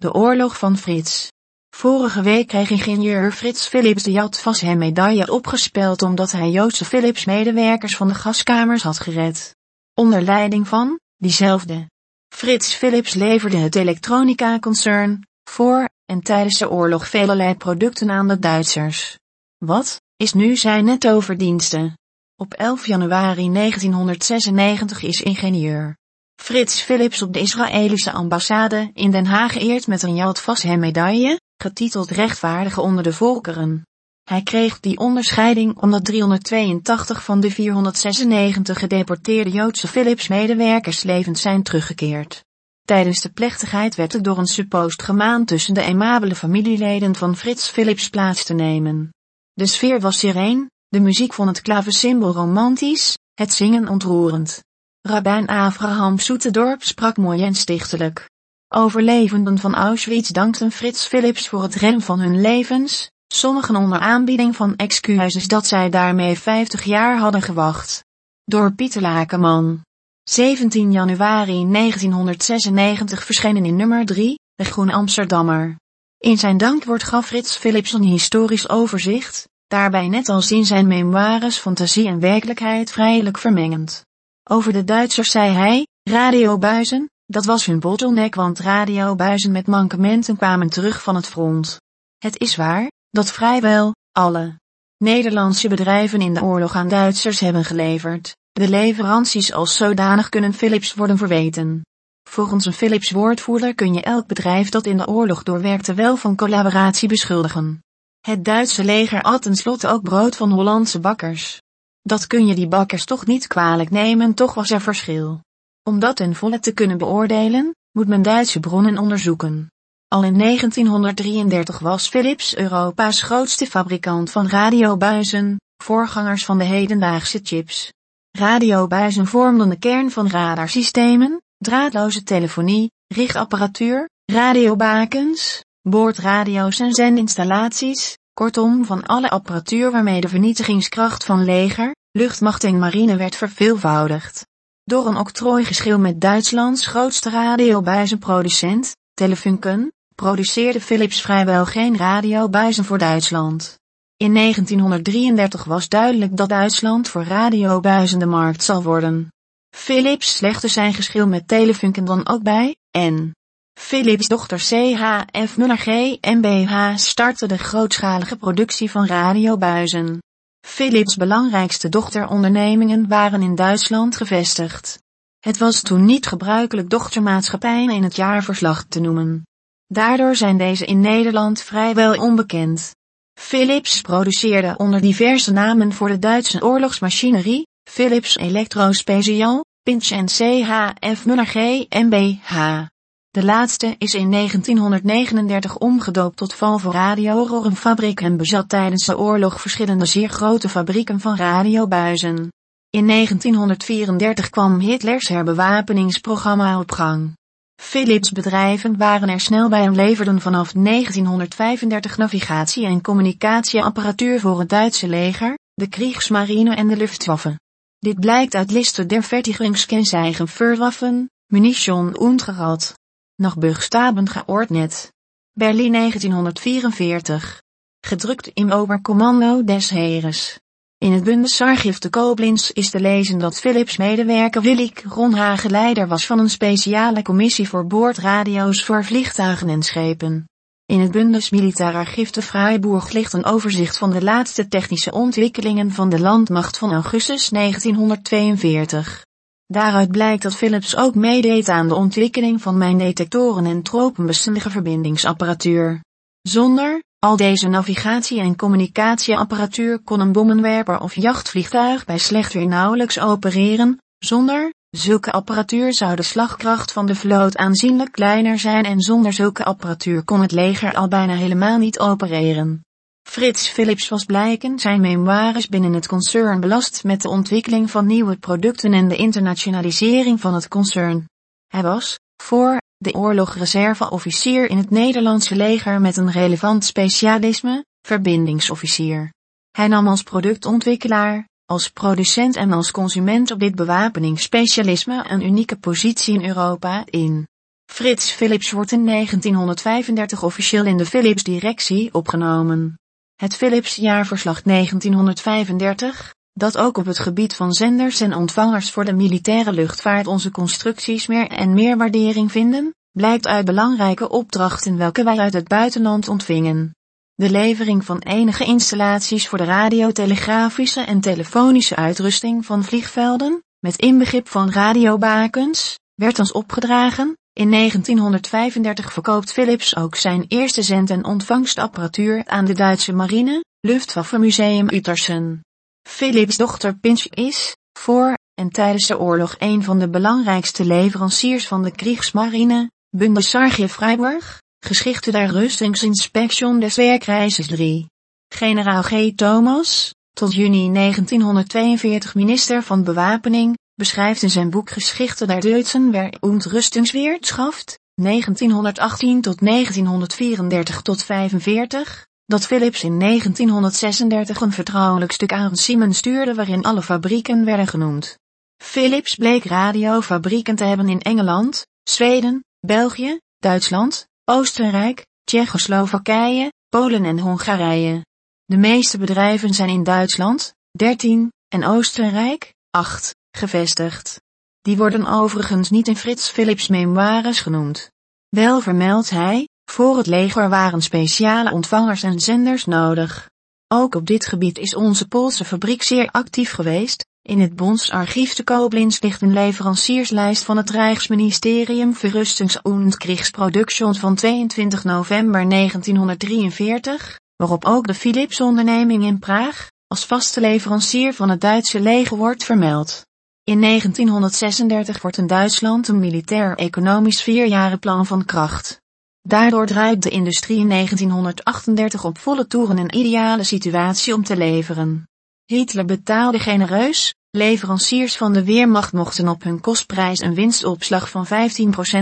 De oorlog van Frits. Vorige week kreeg ingenieur Frits Philips de Yad Vashem medaille opgespeld omdat hij Joodse Philips medewerkers van de gaskamers had gered. Onder leiding van, diezelfde. Frits Philips leverde het elektronica-concern, voor, en tijdens de oorlog velelei producten aan de Duitsers. Wat, is nu zijn nettoverdiensten? Op 11 januari 1996 is ingenieur Frits Philips op de Israëlische ambassade in Den Haag geëerd met een Yad Vashem medaille, getiteld Rechtvaardige onder de volkeren. Hij kreeg die onderscheiding omdat 382 van de 496 gedeporteerde Joodse Philips medewerkers levend zijn teruggekeerd. Tijdens de plechtigheid werd er door een suppost gemaand tussen de aimabele familieleden van Frits Philips plaats te nemen. De sfeer was sereen, de muziek vond het klavecimbal romantisch, het zingen ontroerend. Rabijn Abraham Soetendorp sprak mooi en stichtelijk. Overlevenden van Auschwitz dankten Frits Philips voor het redden van hun levens, sommigen onder aanbieding van excuses dat zij daarmee 50 jaar hadden gewacht. Door Pieter Lakenman. 17 januari 1996 verschenen in nummer 3, de Groene Amsterdammer. In zijn dankwoord gaf Frits Philips een historisch overzicht, daarbij net als in zijn memoires fantasie en werkelijkheid vrijelijk vermengend. Over de Duitsers zei hij, radiobuizen, dat was hun bottleneck want radiobuizen met mankementen kwamen terug van het front. Het is waar, dat vrijwel, alle Nederlandse bedrijven in de oorlog aan Duitsers hebben geleverd. De leveranties als zodanig kunnen Philips worden verweten. Volgens een Philips woordvoerder kun je elk bedrijf dat in de oorlog doorwerkte wel van collaboratie beschuldigen. Het Duitse leger at tenslotte ook brood van Hollandse bakkers. Dat kun je die bakkers toch niet kwalijk nemen, toch was er verschil. Om dat ten volle te kunnen beoordelen, moet men Duitse bronnen onderzoeken. Al in 1933 was Philips Europa's grootste fabrikant van radiobuizen, voorgangers van de hedendaagse chips. Radiobuizen vormden de kern van radarsystemen, draadloze telefonie, richtapparatuur, radiobakens, boordradio's en zendinstallaties, kortom van alle apparatuur waarmee de vernietigingskracht van leger, luchtmacht en marine werd verveelvoudigd. Door een octrooigeschil met Duitslands grootste radiobuizenproducent, Telefunken, produceerde Philips vrijwel geen radiobuizen voor Duitsland. In 1933 was duidelijk dat Duitsland voor radiobuizen de markt zal worden. Philips slechte zijn geschil met Telefunken dan ook bij, en Philips dochter CHF Muller GmbH startte de grootschalige productie van radiobuizen. Philips belangrijkste dochterondernemingen waren in Duitsland gevestigd. Het was toen niet gebruikelijk dochtermaatschappijen in het jaarverslag te noemen. Daardoor zijn deze in Nederland vrijwel onbekend. Philips produceerde onder diverse namen voor de Duitse oorlogsmachinerie, Philips Electrospecial, Pinch en CHF Muller GmbH. De laatste is in 1939 omgedoopt tot Valvo Radio fabriek en bezat tijdens de oorlog verschillende zeer grote fabrieken van radiobuizen. In 1934 kwam Hitlers herbewapeningsprogramma op gang. Philips bedrijven waren er snel bij en leverden vanaf 1935 navigatie- en communicatieapparatuur voor het Duitse leger, de Kriegsmarine en de Luftwaffe. Dit blijkt uit liste der Fertigungskennzeichen für Waffen, Munition und Gerät. Nach Buchstaben geordnet. Berlin 1944. Gedrukt im Oberkommando des Heeres. In het Bundesarchief te Koblenz is te lezen dat Philips medewerker Willik Ronhage leider was van een speciale commissie voor boordradio's voor vliegtuigen en schepen. In het Bundesmilitararchief te Freiburg ligt een overzicht van de laatste technische ontwikkelingen van de landmacht van augustus 1942. Daaruit blijkt dat Philips ook meedeed aan de ontwikkeling van mijn detectoren en tropenbestendige verbindingsapparatuur. Zonder, al deze navigatie- en communicatieapparatuur kon een bommenwerper of jachtvliegtuig bij slecht weer nauwelijks opereren, zonder, zulke apparatuur zou de slagkracht van de vloot aanzienlijk kleiner zijn en zonder zulke apparatuur kon het leger al bijna helemaal niet opereren. Frits Philips was blijken zijn memoires binnen het concern belast met de ontwikkeling van nieuwe producten en de internationalisering van het concern. Hij was, voor, de oorlog reserveofficier in het Nederlandse leger met een relevant specialisme, verbindingsofficier. Hij nam als productontwikkelaar, als producent en als consument op dit bewapeningsspecialisme een unieke positie in Europa in. Frits Philips wordt in 1935 officieel in de Philips-directie opgenomen. Het Philips-jaarverslag 1935, dat ook op het gebied van zenders en ontvangers voor de militaire luchtvaart onze constructies meer en meer waardering vinden, blijkt uit belangrijke opdrachten welke wij uit het buitenland ontvingen. De levering van enige installaties voor de radiotelegrafische en telefonische uitrusting van vliegvelden, met inbegrip van radiobakens, werd ons opgedragen. In 1935 verkoopt Philips ook zijn eerste zend- en ontvangstapparatuur aan de Duitse marine, Luftwaffenmuseum Utersen. Philips dochter Pinch is, voor en tijdens de oorlog een van de belangrijkste leveranciers van de Kriegsmarine, Bundesarchiv Freiburg, Geschichte der Rüstungsinspektion des Werkreises 3. Generaal G. Thomas, tot juni 1942 minister van Bewapening, beschrijft in zijn boek Geschichte der Deutschen und Rüstungswirtschaft, 1918 tot 1934 tot 45, dat Philips in 1936 een vertrouwelijk stuk aan Siemens stuurde waarin alle fabrieken werden genoemd. Philips bleek radiofabrieken te hebben in Engeland, Zweden, België, Duitsland, Oostenrijk, Tsjechoslowakije, Polen en Hongarije. De meeste bedrijven zijn in Duitsland, 13, en Oostenrijk, 8, gevestigd. Die worden overigens niet in Frits Philips memoires genoemd. Wel vermeldt hij, voor het leger waren speciale ontvangers en zenders nodig. Ook op dit gebied is onze Poolse fabriek zeer actief geweest. In het Bondsarchief te Koblenz ligt een leverancierslijst van het Rijksministerium Verrustings- und Kriegsproduktion van 22 november 1943, waarop ook de Philips-onderneming in Praag, als vaste leverancier van het Duitse leger wordt vermeld. In 1936 wordt in Duitsland een militair-economisch vierjarenplan van kracht. Daardoor draait de industrie in 1938 op volle toeren een ideale situatie om te leveren. Hitler betaalde genereus, leveranciers van de Weermacht mochten op hun kostprijs een winstopslag van 15%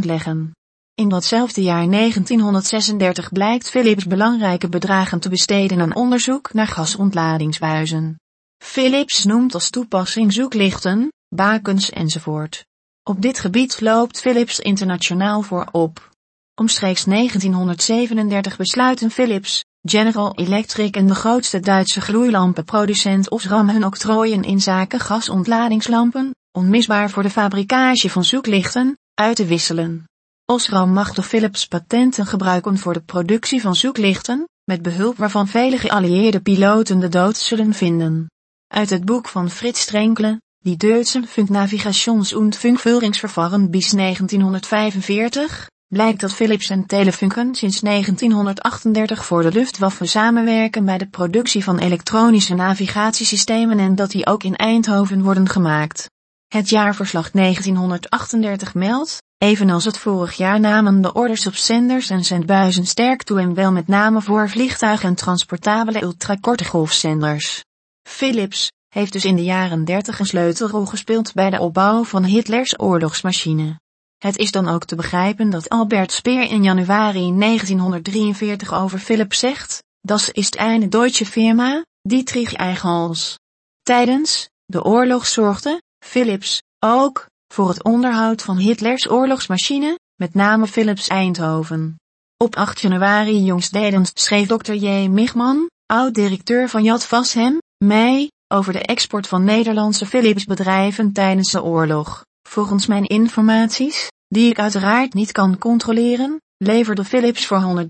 leggen. In datzelfde jaar 1936 blijkt Philips belangrijke bedragen te besteden aan onderzoek naar gasontladingsbuizen. Philips noemt als toepassing zoeklichten, bakens enzovoort. Op dit gebied loopt Philips internationaal voorop. Omstreeks 1937 besluiten Philips, General Electric en de grootste Duitse gloeilampenproducent Osram hun octrooien in zaken gasontladingslampen, onmisbaar voor de fabricage van zoeklichten, uit te wisselen. Osram mag de Philips patenten gebruiken voor de productie van zoeklichten, met behulp waarvan vele geallieerde piloten de dood zullen vinden. Uit het boek van Frits Strenkle, Die Deutschen Funknavigations- und Funkführungsverfahren bis 1945, blijkt dat Philips en Telefunken sinds 1938 voor de Luftwaffe samenwerken bij de productie van elektronische navigatiesystemen en dat die ook in Eindhoven worden gemaakt. Het jaarverslag 1938 meldt, evenals het vorig jaar namen de orders op zenders en zendbuizen sterk toe en wel met name voor vliegtuigen en transportabele ultrakorte golfzenders. Philips heeft dus in de jaren 30 een sleutelrol gespeeld bij de opbouw van Hitlers oorlogsmachine. Het is dan ook te begrijpen dat Albert Speer in januari 1943 over Philips zegt, das ist eine deutsche Firma, Dietrich Eichholz. Tijdens de oorlog zorgde Philips ook voor het onderhoud van Hitlers oorlogsmachine, met name Philips Eindhoven. Op 8 januari jongstdedens schreef Dr. J. Michman, oud-directeur van Yad Vashem, mij, over de export van Nederlandse Philips bedrijven tijdens de oorlog. Volgens mijn informaties, die ik uiteraard niet kan controleren, leverde Philips voor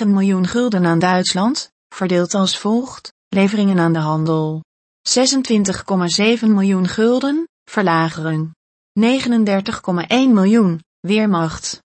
193,9 miljoen gulden aan Duitsland, verdeeld als volgt, leveringen aan de handel. 26,7 miljoen gulden, verlagering. 39,1 miljoen, weermacht.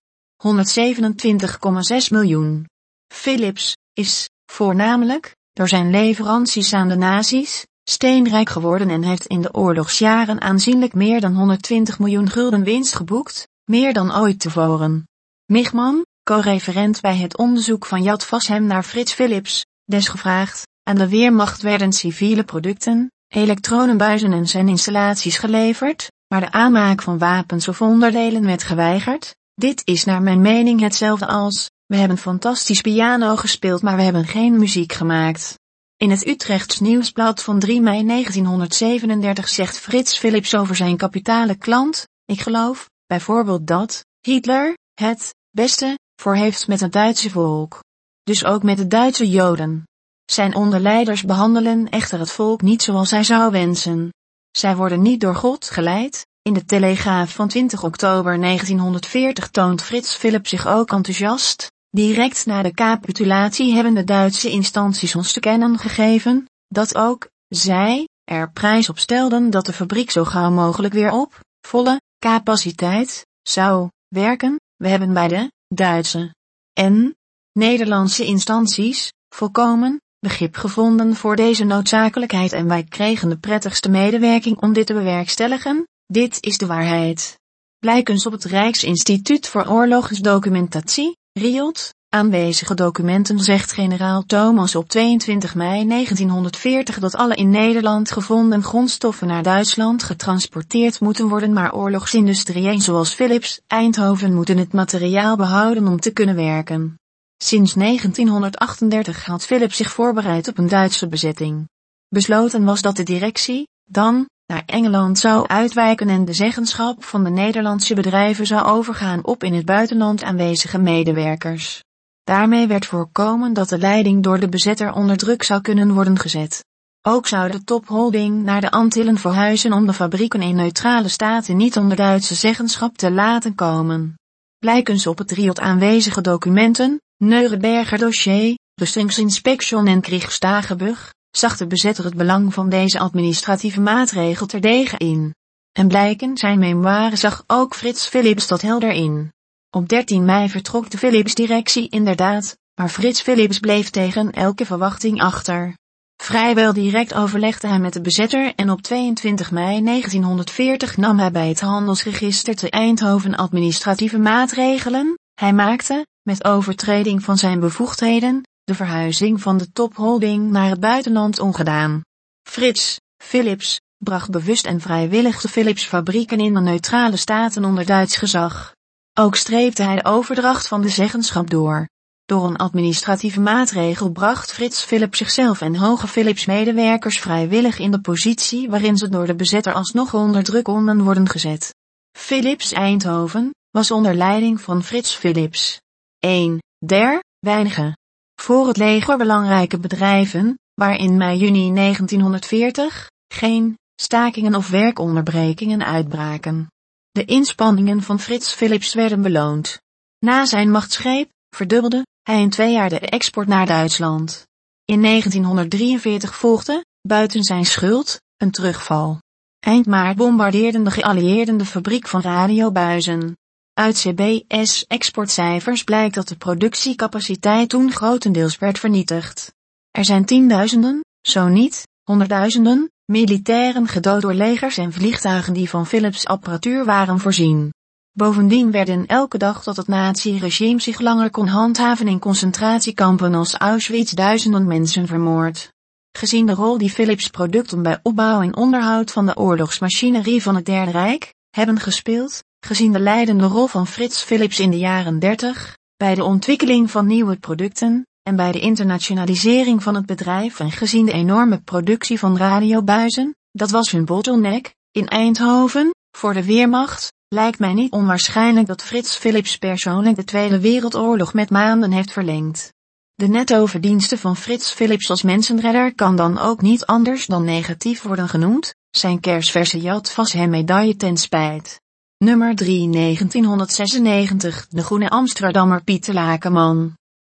127,6 miljoen. Philips is, voornamelijk, door zijn leveranties aan de nazi's, steenrijk geworden en heeft in de oorlogsjaren aanzienlijk meer dan 120 miljoen gulden winst geboekt, meer dan ooit tevoren. Michman, co-referent bij het onderzoek van Jad Vashem naar Frits Philips, desgevraagd, aan de Weermacht werden civiele producten, elektronenbuizen en zijn installaties geleverd, maar de aanmaak van wapens of onderdelen werd geweigerd. Dit is naar mijn mening hetzelfde als, we hebben fantastisch piano gespeeld maar we hebben geen muziek gemaakt. In het Utrechts Nieuwsblad van 3 mei 1937 zegt Frits Philips over zijn kapitale klant, ik geloof, bijvoorbeeld dat, Hitler, het, beste, voor heeft met het Duitse volk. Dus ook met de Duitse Joden. Zijn onderleiders behandelen echter het volk niet zoals hij zou wensen. Zij worden niet door God geleid. In de Telegraaf van 20 oktober 1940 toont Frits Philips zich ook enthousiast. Direct na de capitulatie hebben de Duitse instanties ons te kennen gegeven, dat ook, zij, er prijs op stelden dat de fabriek zo gauw mogelijk weer op, volle, capaciteit, zou, werken, we hebben bij de, Duitse, en, Nederlandse instanties, volkomen, begrip gevonden voor deze noodzakelijkheid en wij kregen de prettigste medewerking om dit te bewerkstelligen, dit is de waarheid. Blijkens op het Rijksinstituut voor Oorlogsdocumentatie, RIOT, aanwezige documenten zegt generaal Thomas op 22 mei 1940 dat alle in Nederland gevonden grondstoffen naar Duitsland getransporteerd moeten worden maar oorlogsindustrieën zoals Philips, Eindhoven moeten het materiaal behouden om te kunnen werken. Sinds 1938 had Philips zich voorbereid op een Duitse bezetting. Besloten was dat de directie, dan, naar Engeland zou uitwijken en de zeggenschap van de Nederlandse bedrijven zou overgaan op in het buitenland aanwezige medewerkers. Daarmee werd voorkomen dat de leiding door de bezetter onder druk zou kunnen worden gezet. Ook zou de topholding naar de Antillen verhuizen om de fabrieken in neutrale staten niet onder Duitse zeggenschap te laten komen. Blijkens op het riot aanwezige documenten, Neurenberger dossier, Rustungsinspection en Kriegstagebug, zag de bezetter het belang van deze administratieve maatregel terdege in. En blijken zijn memoire zag ook Frits Philips dat helder in. Op 13 mei vertrok de Philips-directie inderdaad, maar Frits Philips bleef tegen elke verwachting achter. Vrijwel direct overlegde hij met de bezetter en op 22 mei 1940 nam hij bij het handelsregister te Eindhoven administratieve maatregelen. Hij maakte, met overtreding van zijn bevoegdheden, de verhuizing van de topholding naar het buitenland ongedaan. Frits, Philips, bracht bewust en vrijwillig de Philips fabrieken in de neutrale staten onder Duits gezag. Ook streepte hij de overdracht van de zeggenschap door. Door een administratieve maatregel bracht Frits Philips zichzelf en hoge Philips medewerkers vrijwillig in de positie waarin ze door de bezetter alsnog onder druk konden worden gezet. Philips Eindhoven was onder leiding van Frits Philips. 1. Der, weinige. Voor het leger belangrijke bedrijven, waar in mei-juni 1940 geen stakingen of werkonderbrekingen uitbraken. De inspanningen van Frits Philips werden beloond. Na zijn machtsgreep verdubbelde hij in twee jaar de export naar Duitsland. In 1943 volgde, buiten zijn schuld, een terugval. Eind maart bombardeerden de geallieerden de fabriek van radiobuizen. Uit CBS exportcijfers blijkt dat de productiecapaciteit toen grotendeels werd vernietigd. Er zijn tienduizenden, zo niet, honderdduizenden, militairen gedood door legers en vliegtuigen die van Philips apparatuur waren voorzien. Bovendien werden elke dag tot het nazi-regime zich langer kon handhaven in concentratiekampen als Auschwitz duizenden mensen vermoord. Gezien de rol die Philips producten bij opbouw en onderhoud van de oorlogsmachinerie van het Derde Rijk hebben gespeeld, gezien de leidende rol van Frits Philips in de jaren 30, bij de ontwikkeling van nieuwe producten, en bij de internationalisering van het bedrijf en gezien de enorme productie van radiobuizen, dat was hun bottleneck, in Eindhoven, voor de Weermacht, lijkt mij niet onwaarschijnlijk dat Frits Philips persoonlijk de Tweede Wereldoorlog met maanden heeft verlengd. De netto-verdienste van Frits Philips als mensenredder kan dan ook niet anders dan negatief worden genoemd, zijn kersverse jat was hem medaille ten spijt. Nummer 3 1996 De Groene Amsterdammer Pieter Lakenman